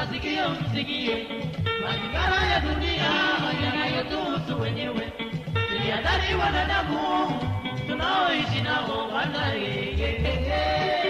masikio msikie mazingara ya dunia yanayotuhusu wenyewe. Jihadhari wanadamu tunaoishi nao wanayeyeye. Ae,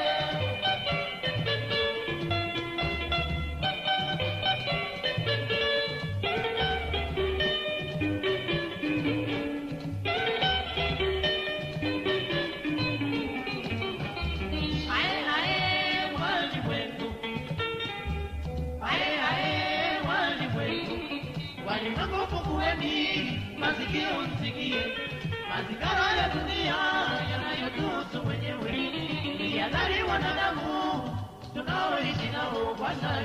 masikio msikie mazingara ya dunia yanayotuhusu wenyewe. yadhari wanadamu tunaoishi nao Bwana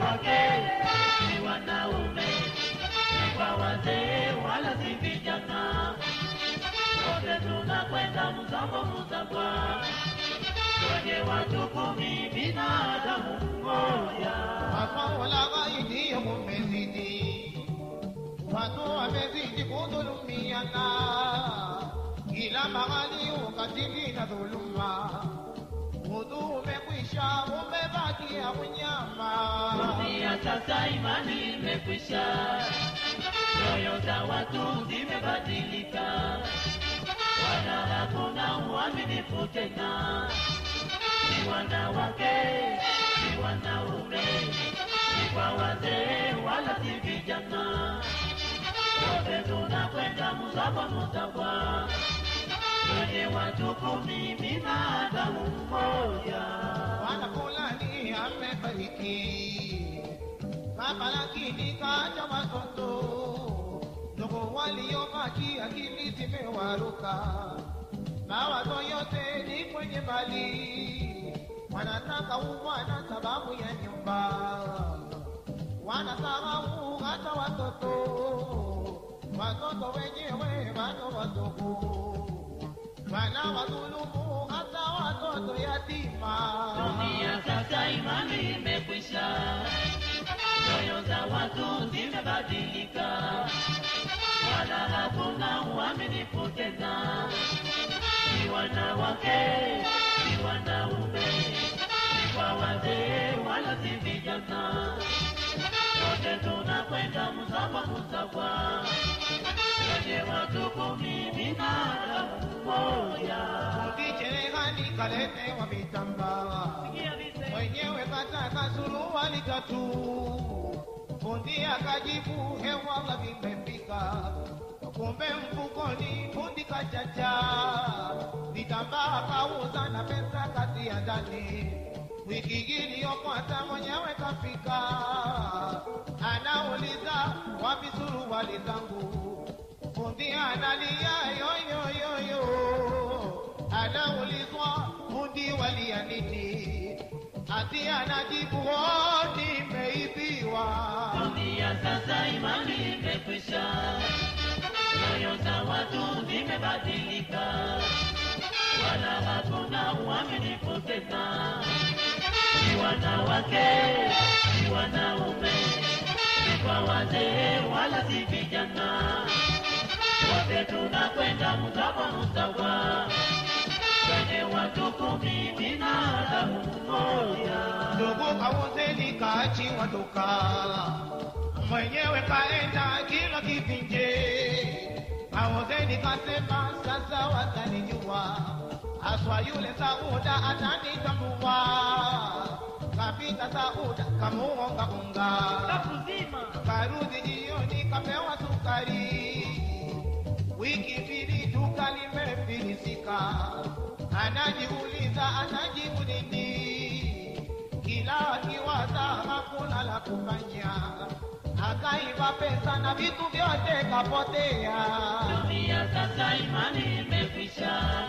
wanawake, ni wanaume, ni kwa wazee, wala si vijana. Wote tunakwenda mzambo mzabwa, kwenye watu kumi, binadamu mmoja. Maswala ghaidi mumezidi, watu wamezidi kudhulumiana, kila mahali ukatili na dhuluma. Udhu umekwisha, umebakia unyama. Sasa imani imekwisha, nyoyo za watu zimebadilika, wala hakuna uaminifu tena. Ni wanawake, ni wanaume, ni kwa wazee, wala si vijana. Wote tunakwenda muzabwa muzabwa kwenye watu kumi, binadamu mmoja. Bwana fulani amefariki, lakini kaja watoto ndogo waliobaki, akili zimewaruka, mawazo yote ni kwenye mali, wanataka uwana sababu ya nyumba, wanasahau hata watoto, watoto wenyewe bado wadogo. Wanawadhulumu hata watoto yatima. Dunia zimebadilika, wala hakuna uaminifu tena. Ni wanawake, ni wanaume, ni kwa wazee, wala si vijana. Wote tunakwenda msawa mzabwa, wenye watu kumi, binadamu moja. Ukicherehani kaletewa vitambaa, mwenyewe kataka suruali tatu, fundi akajibu hewa vimefika, kumbe mfukoni fundi kachacha, vitambaa kauza na pesa ya ndani. Wiki iliyofuata mwenyewe kafika, anauliza wapi suruali zangu, fundi analia yoyoyoyo, anaulizwa fundi walia nini, ati anajibu "Oh, watu zimebadilika, wala hakuna uaminifu tena. Ni wanawake, ni wanaume, ni kwa wazee, wala si vijana. Wote tunakwenda mtawa mtawa, kwenye watu kumi, binadamu mmoja. Ndugu kauzeni kaachi duka, mwenyewe kaenda kila kivinje, nikasema sasa watanijua, haswa yule Sauda atanitambua. Kapita Sauda kamuonga unga, karudi jioni kapewa sukari. Wiki mbili duka limefilisika, anajiuliza pesa na vitu vyote kapotea. Dunia sasa imani imekwisha.